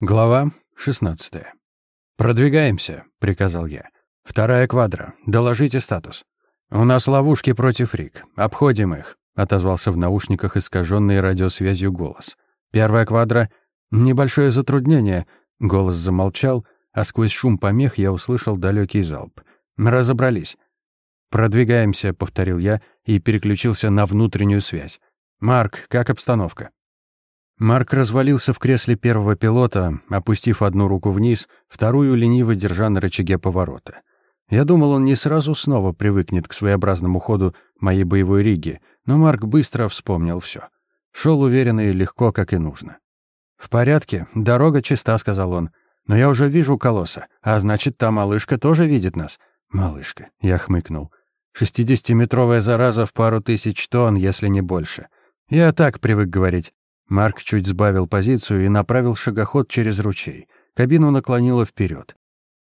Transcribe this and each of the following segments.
Глава 16. «Продвигаемся», — приказал я. «Вторая квадра. Доложите статус». «У нас ловушки против Рик. Обходим их», — отозвался в наушниках искаженный радиосвязью голос. «Первая квадра. Небольшое затруднение». Голос замолчал, а сквозь шум помех я услышал далекий залп. «Разобрались». «Продвигаемся», — повторил я и переключился на внутреннюю связь. «Марк, как обстановка?» Марк развалился в кресле первого пилота, опустив одну руку вниз, вторую лениво держа на рычаге поворота. Я думал, он не сразу снова привыкнет к своеобразному ходу моей боевой риги, но Марк быстро вспомнил все. Шел уверенно и легко, как и нужно. «В порядке, дорога чиста», — сказал он. «Но я уже вижу колосса, а значит, та малышка тоже видит нас». «Малышка», — я хмыкнул. «Шестидесятиметровая зараза в пару тысяч тонн, если не больше. Я так привык говорить. Марк чуть сбавил позицию и направил шагоход через ручей. Кабину наклонило вперед.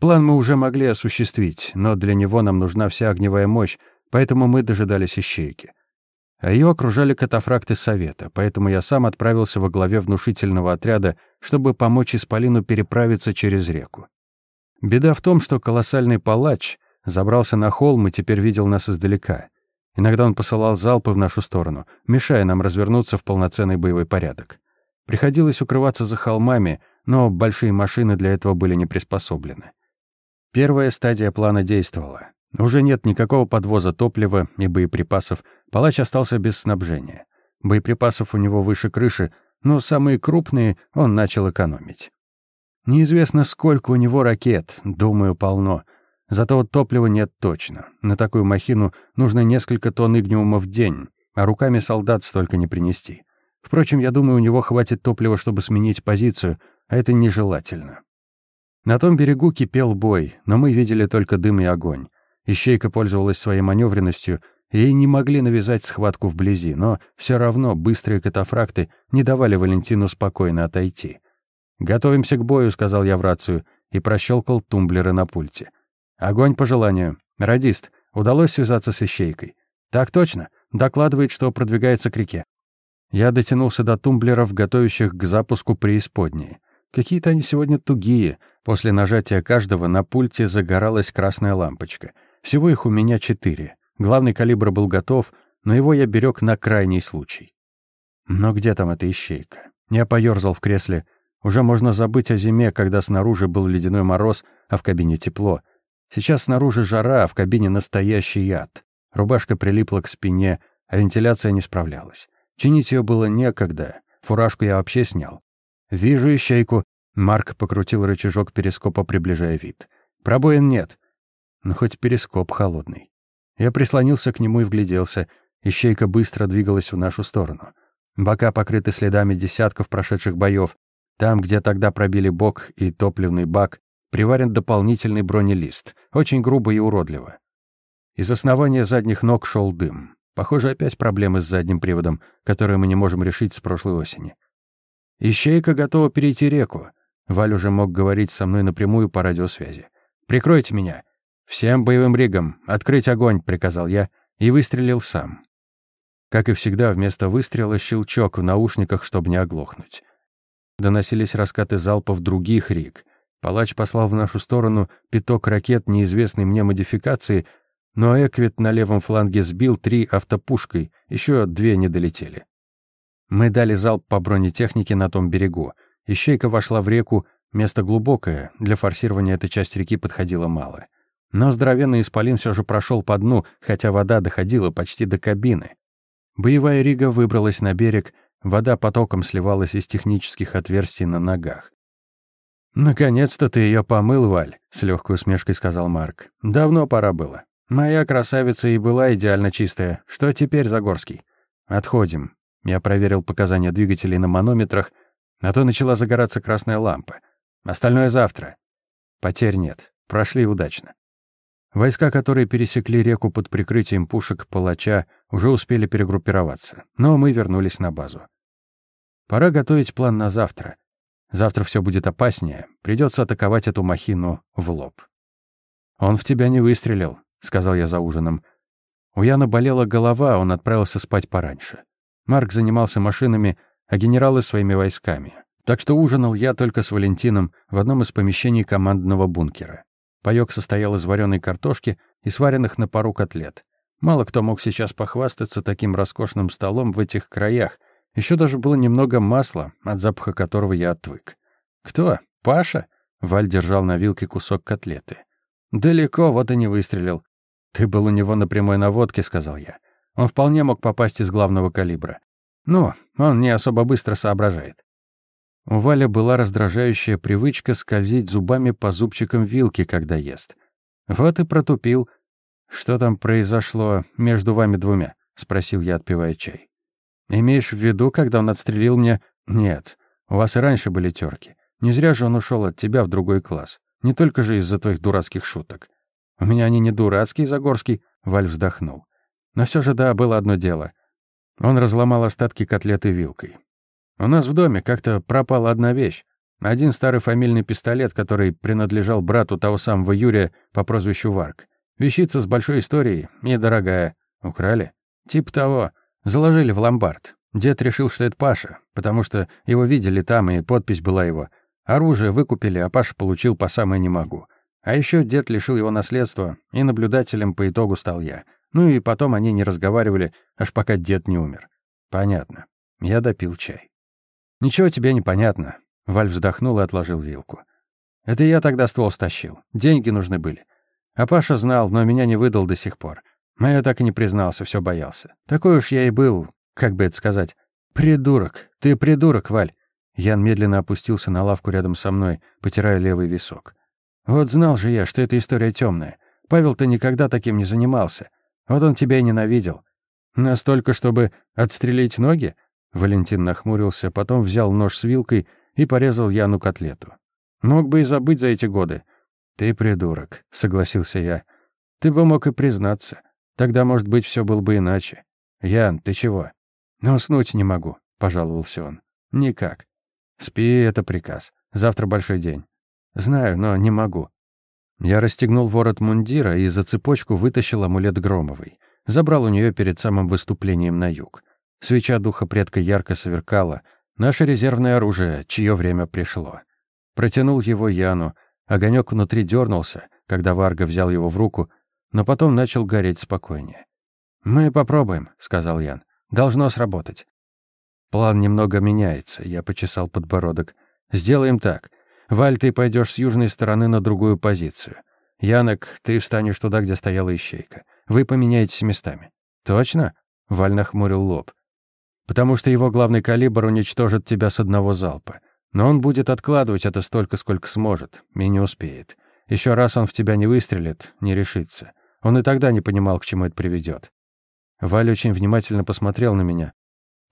План мы уже могли осуществить, но для него нам нужна вся огневая мощь, поэтому мы дожидались ищейки. А ее окружали катафракты Совета, поэтому я сам отправился во главе внушительного отряда, чтобы помочь Исполину переправиться через реку. Беда в том, что колоссальный палач забрался на холм и теперь видел нас издалека. Иногда он посылал залпы в нашу сторону, мешая нам развернуться в полноценный боевой порядок. Приходилось укрываться за холмами, но большие машины для этого были не приспособлены. Первая стадия плана действовала. Уже нет никакого подвоза топлива и боеприпасов, палач остался без снабжения. Боеприпасов у него выше крыши, но самые крупные он начал экономить. Неизвестно, сколько у него ракет, думаю, полно — Зато вот топлива нет точно. На такую махину нужно несколько тонн игниума в день, а руками солдат столько не принести. Впрочем, я думаю, у него хватит топлива, чтобы сменить позицию, а это нежелательно. На том берегу кипел бой, но мы видели только дым и огонь. Ищейка пользовалась своей маневренностью, и не могли навязать схватку вблизи, но все равно быстрые катафракты не давали Валентину спокойно отойти. «Готовимся к бою», — сказал я в рацию, и прощелкал тумблеры на пульте. Огонь по желанию. Радист. Удалось связаться с ищейкой. Так точно. Докладывает, что продвигается к реке. Я дотянулся до тумблеров, готовящих к запуску преисподней. Какие-то они сегодня тугие. После нажатия каждого на пульте загоралась красная лампочка. Всего их у меня четыре. Главный калибр был готов, но его я берег на крайний случай. Но где там эта ищейка? Я поёрзал в кресле. Уже можно забыть о зиме, когда снаружи был ледяной мороз, а в кабине тепло — Сейчас снаружи жара, а в кабине настоящий яд. Рубашка прилипла к спине, а вентиляция не справлялась. Чинить ее было некогда. Фуражку я вообще снял. «Вижу ищейку». Марк покрутил рычажок перископа, приближая вид. «Пробоин нет». Но хоть перископ холодный. Я прислонился к нему и вгляделся. Ищейка быстро двигалась в нашу сторону. Бока покрыты следами десятков прошедших боев. Там, где тогда пробили бок и топливный бак, приварен дополнительный бронелист, очень грубо и уродливо. Из основания задних ног шел дым. Похоже, опять проблемы с задним приводом, которые мы не можем решить с прошлой осени. «Ищейка готова перейти реку». Валь уже мог говорить со мной напрямую по радиосвязи. «Прикройте меня». «Всем боевым ригам! Открыть огонь!» — приказал я и выстрелил сам. Как и всегда, вместо выстрела щелчок в наушниках, чтобы не оглохнуть. Доносились раскаты залпов других риг. Палач послал в нашу сторону пяток ракет неизвестной мне модификации, но Эквит на левом фланге сбил три автопушкой, еще две не долетели. Мы дали залп по бронетехнике на том берегу. Ищейка вошла в реку, место глубокое, для форсирования эта часть реки подходила мало. Но здоровенный исполин все же прошел по дну, хотя вода доходила почти до кабины. Боевая рига выбралась на берег, вода потоком сливалась из технических отверстий на ногах. «Наконец-то ты ее помыл, Валь», — с легкой усмешкой сказал Марк. «Давно пора было. Моя красавица и была идеально чистая. Что теперь, Загорский?» «Отходим». Я проверил показания двигателей на манометрах, а то начала загораться красная лампа. Остальное завтра. Потерь нет. Прошли удачно. Войска, которые пересекли реку под прикрытием пушек палача, уже успели перегруппироваться, но мы вернулись на базу. Пора готовить план на завтра. Завтра все будет опаснее. Придется атаковать эту махину в лоб. «Он в тебя не выстрелил», — сказал я за ужином. У Яна болела голова, он отправился спать пораньше. Марк занимался машинами, а генералы — своими войсками. Так что ужинал я только с Валентином в одном из помещений командного бункера. Паёк состоял из вареной картошки и сваренных на пару котлет. Мало кто мог сейчас похвастаться таким роскошным столом в этих краях. Еще даже было немного масла, от запаха которого я отвык. «Кто? Паша?» Валь держал на вилке кусок котлеты. «Далеко, вот и не выстрелил. Ты был у него на прямой наводке», — сказал я. «Он вполне мог попасть из главного калибра. Ну, он не особо быстро соображает». У Валя была раздражающая привычка скользить зубами по зубчикам вилки, когда ест. Вот и протупил. «Что там произошло между вами двумя?» — спросил я, отпивая чай. «Имеешь в виду, когда он отстрелил мне...» «Нет, у вас и раньше были терки. Не зря же он ушел от тебя в другой класс. Не только же из-за твоих дурацких шуток. У меня они не дурацкие, Загорский, Валь вздохнул. Но все же да, было одно дело. Он разломал остатки котлеты вилкой. У нас в доме как-то пропала одна вещь. Один старый фамильный пистолет, который принадлежал брату того самого Юрия по прозвищу Варк. Вещица с большой историей, недорогая. Украли? Тип того. Заложили в ломбард. Дед решил, что это Паша, потому что его видели там, и подпись была его — Оружие выкупили, а Паша получил по самое не могу. А еще дед лишил его наследства, и наблюдателем по итогу стал я. Ну и потом они не разговаривали, аж пока дед не умер. Понятно. Я допил чай. Ничего тебе не понятно. Валь вздохнул и отложил вилку. Это я тогда ствол стащил. Деньги нужны были. А Паша знал, но меня не выдал до сих пор. А я так и не признался, все боялся. Такой уж я и был, как бы это сказать, придурок. Ты придурок, Валь. Ян медленно опустился на лавку рядом со мной, потирая левый висок. «Вот знал же я, что эта история темная. Павел-то никогда таким не занимался. Вот он тебя и ненавидел. Настолько, чтобы отстрелить ноги?» Валентин нахмурился, потом взял нож с вилкой и порезал Яну котлету. «Мог бы и забыть за эти годы». «Ты придурок», — согласился я. «Ты бы мог и признаться. Тогда, может быть, все было бы иначе. Ян, ты чего?» «Но уснуть не могу», — пожаловался он. «Никак. «Спи, это приказ. Завтра большой день». «Знаю, но не могу». Я расстегнул ворот мундира и за цепочку вытащил амулет Громовой. Забрал у нее перед самым выступлением на юг. Свеча духа предка ярко сверкала. Наше резервное оружие, чье время пришло. Протянул его Яну. Огонек внутри дернулся, когда Варга взял его в руку, но потом начал гореть спокойнее. «Мы попробуем», — сказал Ян. «Должно сработать. План немного меняется, я почесал подбородок. Сделаем так. Валь, ты пойдешь с южной стороны на другую позицию. Янок, ты встанешь туда, где стояла ищейка. Вы поменяетесь местами. Точно? Валь нахмурил лоб. Потому что его главный калибр уничтожит тебя с одного залпа. Но он будет откладывать это столько, сколько сможет, и не успеет. Еще раз он в тебя не выстрелит, не решится. Он и тогда не понимал, к чему это приведет. Валь очень внимательно посмотрел на меня,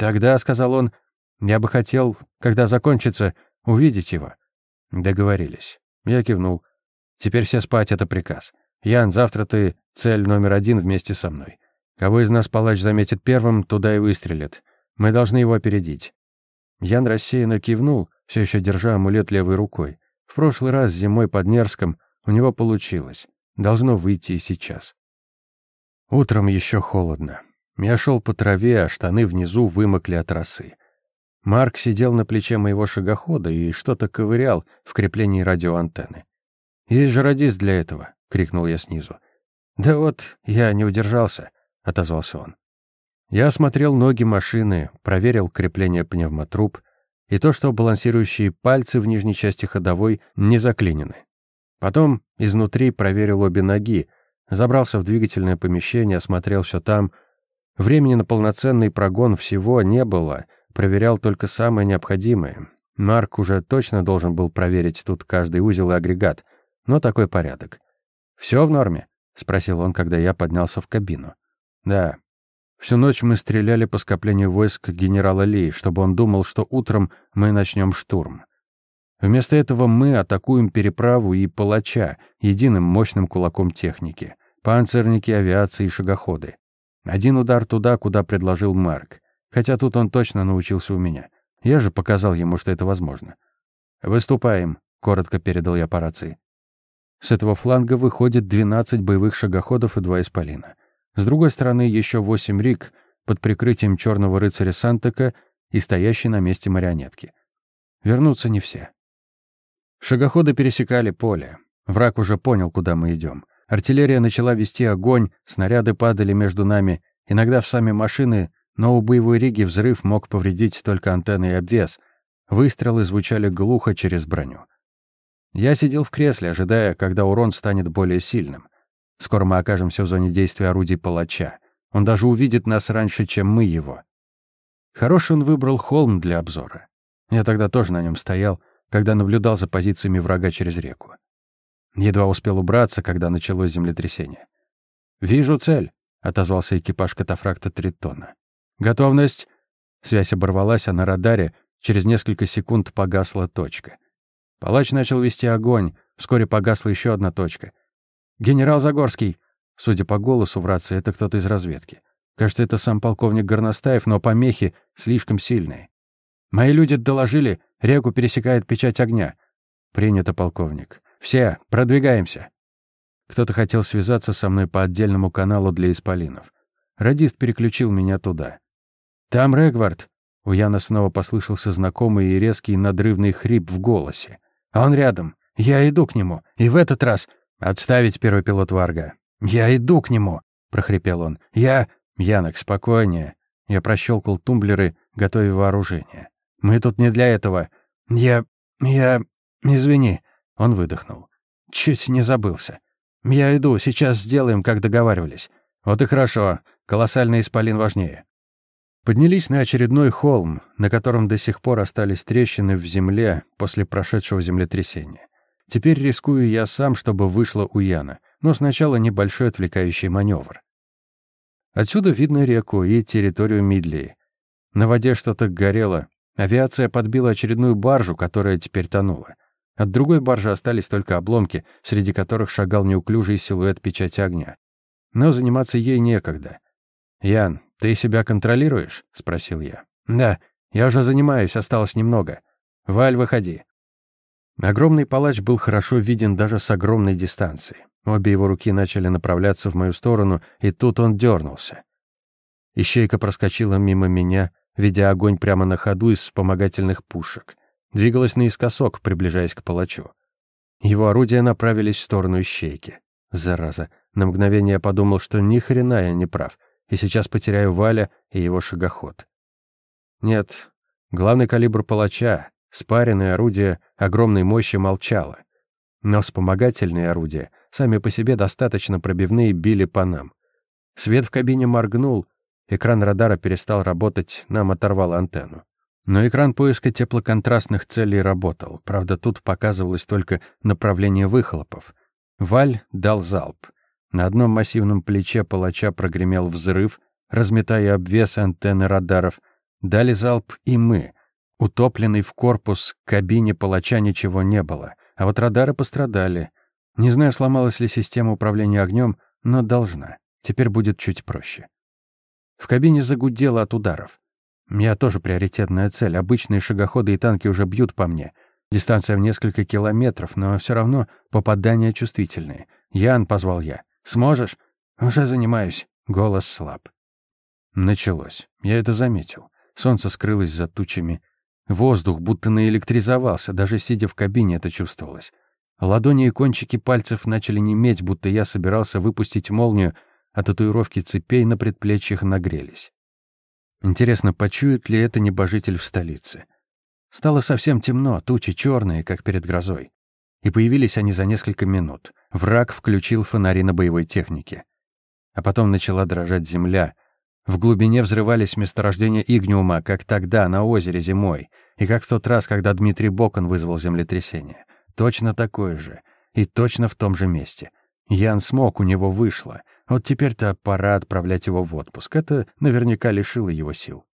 «Тогда», — сказал он, — «я бы хотел, когда закончится, увидеть его». Договорились. Я кивнул. «Теперь все спать — это приказ. Ян, завтра ты цель номер один вместе со мной. Кого из нас палач заметит первым, туда и выстрелит. Мы должны его опередить». Ян рассеянно кивнул, все еще держа амулет левой рукой. В прошлый раз зимой под Нерском у него получилось. Должно выйти и сейчас. Утром еще холодно. Я шел по траве, а штаны внизу вымокли от росы. Марк сидел на плече моего шагохода и что-то ковырял в креплении радиоантенны. «Есть же радист для этого!» — крикнул я снизу. «Да вот, я не удержался», — отозвался он. Я осмотрел ноги машины, проверил крепление пневмотруб и то, что балансирующие пальцы в нижней части ходовой не заклинены. Потом изнутри проверил обе ноги, забрался в двигательное помещение, осмотрел все там — Времени на полноценный прогон всего не было, проверял только самое необходимое. Марк уже точно должен был проверить тут каждый узел и агрегат, но такой порядок. «Все в норме?» — спросил он, когда я поднялся в кабину. «Да». Всю ночь мы стреляли по скоплению войск генерала Ли, чтобы он думал, что утром мы начнем штурм. Вместо этого мы атакуем переправу и палача единым мощным кулаком техники, панцирники, авиации и шагоходы. Один удар туда, куда предложил Марк. Хотя тут он точно научился у меня. Я же показал ему, что это возможно. «Выступаем», — коротко передал я по рации. С этого фланга выходит 12 боевых шагоходов и два исполина. С другой стороны еще 8 рик под прикрытием черного рыцаря Сантека и стоящей на месте марионетки. вернутся не все. Шагоходы пересекали поле. Враг уже понял, куда мы идем. Артиллерия начала вести огонь, снаряды падали между нами, иногда в сами машины, но у боевой риги взрыв мог повредить только антенны и обвес. Выстрелы звучали глухо через броню. Я сидел в кресле, ожидая, когда урон станет более сильным. Скоро мы окажемся в зоне действия орудий палача. Он даже увидит нас раньше, чем мы его. Хороший он выбрал холм для обзора. Я тогда тоже на нем стоял, когда наблюдал за позициями врага через реку. Едва успел убраться, когда началось землетрясение. «Вижу цель», — отозвался экипаж катафракта Тритона. «Готовность!» Связь оборвалась, а на радаре через несколько секунд погасла точка. Палач начал вести огонь, вскоре погасла еще одна точка. «Генерал Загорский!» Судя по голосу в рации, это кто-то из разведки. Кажется, это сам полковник Горностаев, но помехи слишком сильные. Мои люди доложили, реку пересекает печать огня. Принято, полковник. Все, продвигаемся. Кто-то хотел связаться со мной по отдельному каналу для исполинов. Радист переключил меня туда. «Там Регвард!» У Яна снова послышался знакомый и резкий надрывный хрип в голосе. «А он рядом. Я иду к нему. И в этот раз...» «Отставить первый пилот Варга». «Я иду к нему!» — прохрипел он. «Я...» «Янок, спокойнее». Я прощелкал тумблеры, готовя вооружение. «Мы тут не для этого. Я... я... извини». Он выдохнул. «Чуть не забылся. Я иду, сейчас сделаем, как договаривались. Вот и хорошо. Колоссальный исполин важнее». Поднялись на очередной холм, на котором до сих пор остались трещины в земле после прошедшего землетрясения. Теперь рискую я сам, чтобы вышло у Яна, но сначала небольшой отвлекающий маневр. Отсюда видно реку и территорию Мидлии. На воде что-то горело. Авиация подбила очередную баржу, которая теперь тонула. От другой баржи остались только обломки, среди которых шагал неуклюжий силуэт печати огня. Но заниматься ей некогда. «Ян, ты себя контролируешь?» — спросил я. «Да, я уже занимаюсь, осталось немного. Валь, выходи». Огромный палач был хорошо виден даже с огромной дистанции. Обе его руки начали направляться в мою сторону, и тут он дернулся. Ищейка проскочила мимо меня, ведя огонь прямо на ходу из вспомогательных пушек. Двигалась наискосок, приближаясь к палачу. Его орудия направились в сторону ищейки. Зараза. На мгновение я подумал, что ни хрена я не прав, и сейчас потеряю Валя и его шагоход. Нет, главный калибр палача, спаренное орудие огромной мощи молчало. Но вспомогательные орудия сами по себе достаточно пробивные били по нам. Свет в кабине моргнул, экран радара перестал работать, нам оторвало антенну. Но экран поиска теплоконтрастных целей работал, правда, тут показывалось только направление выхлопов. Валь дал залп. На одном массивном плече палача прогремел взрыв, разметая обвес антенны радаров. Дали залп и мы. Утопленный в корпус кабине палача ничего не было, а вот радары пострадали — не знаю, сломалась ли система управления огнем, но должна. Теперь будет чуть проще. В кабине загудело от ударов. Я тоже приоритетная цель. Обычные шагоходы и танки уже бьют по мне. Дистанция в несколько километров, но все равно попадания чувствительные. «Ян», — позвал я. «Сможешь?» «Уже занимаюсь». Голос слаб. Началось. Я это заметил. Солнце скрылось за тучами. Воздух будто наэлектризовался, даже сидя в кабине это чувствовалось. Ладони и кончики пальцев начали неметь, будто я собирался выпустить молнию, а татуировки цепей на предплечьях нагрелись. Интересно, почует ли это небожитель в столице? Стало совсем темно, тучи черные, как перед грозой. И появились они за несколько минут. Враг включил фонари на боевой технике. А потом начала дрожать земля. В глубине взрывались месторождения игниума, как тогда, на озере зимой, и как в тот раз, когда Дмитрий Бокон вызвал землетрясение. Точно такой же. И точно в том же месте. Ян смог, у него вышло. Вот теперь-то пора отправлять его в отпуск. Это наверняка лишило его сил.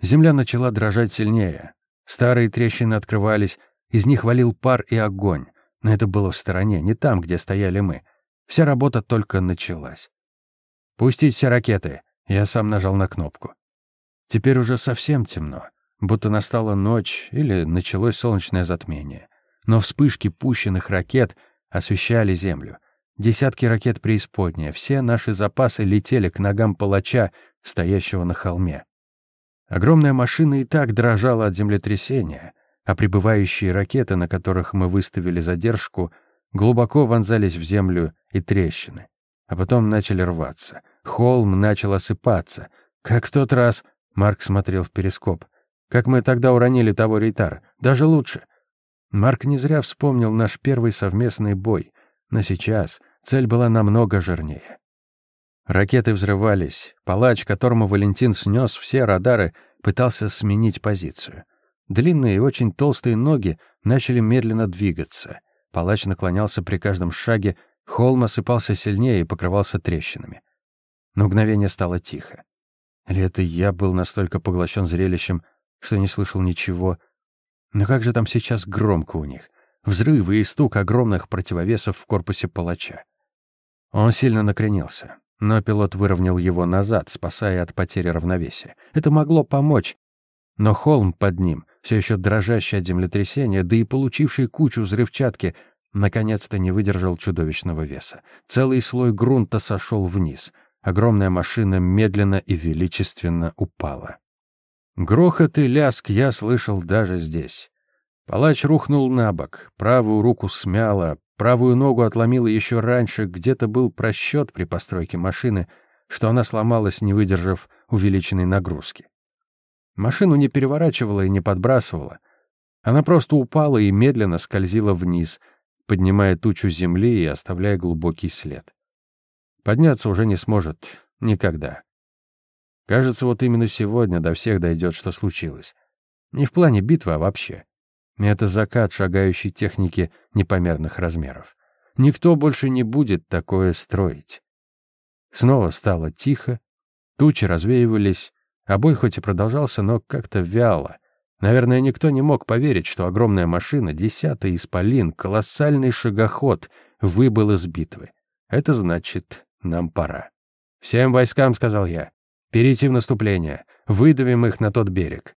Земля начала дрожать сильнее. Старые трещины открывались, из них валил пар и огонь. Но это было в стороне, не там, где стояли мы. Вся работа только началась. «Пустить все ракеты!» Я сам нажал на кнопку. Теперь уже совсем темно, будто настала ночь или началось солнечное затмение но вспышки пущенных ракет освещали землю. Десятки ракет преисподняя, все наши запасы летели к ногам палача, стоящего на холме. Огромная машина и так дрожала от землетрясения, а прибывающие ракеты, на которых мы выставили задержку, глубоко вонзались в землю и трещины, а потом начали рваться. Холм начал осыпаться. Как в тот раз, Марк смотрел в перископ. Как мы тогда уронили того рейтара. Даже лучше. Марк не зря вспомнил наш первый совместный бой. Но сейчас цель была намного жирнее. Ракеты взрывались. Палач, которому Валентин снес все радары, пытался сменить позицию. Длинные и очень толстые ноги начали медленно двигаться. Палач наклонялся при каждом шаге, холм осыпался сильнее и покрывался трещинами. На мгновение стало тихо. Или это я был настолько поглощен зрелищем, что не слышал ничего. Но как же там сейчас громко у них. Взрывы и стук огромных противовесов в корпусе палача. Он сильно накренился, но пилот выровнял его назад, спасая от потери равновесия. Это могло помочь. Но холм под ним, все еще дрожащий от землетрясения, да и получивший кучу взрывчатки, наконец-то не выдержал чудовищного веса. Целый слой грунта сошел вниз. Огромная машина медленно и величественно упала. Грохот и ляск я слышал даже здесь. Палач рухнул на бок, правую руку смяло, правую ногу отломило еще раньше, где-то был просчет при постройке машины, что она сломалась, не выдержав увеличенной нагрузки. Машину не переворачивала и не подбрасывала. Она просто упала и медленно скользила вниз, поднимая тучу земли и оставляя глубокий след. Подняться уже не сможет никогда. Кажется, вот именно сегодня до всех дойдет, что случилось. Не в плане битвы, а вообще. Это закат шагающей техники непомерных размеров. Никто больше не будет такое строить. Снова стало тихо, тучи развеивались, а бой хоть и продолжался, но как-то вяло. Наверное, никто не мог поверить, что огромная машина, десятый исполин, колоссальный шагоход, выбыл из битвы. Это значит, нам пора. «Всем войскам», — сказал я, Перейти в наступление. Выдавим их на тот берег.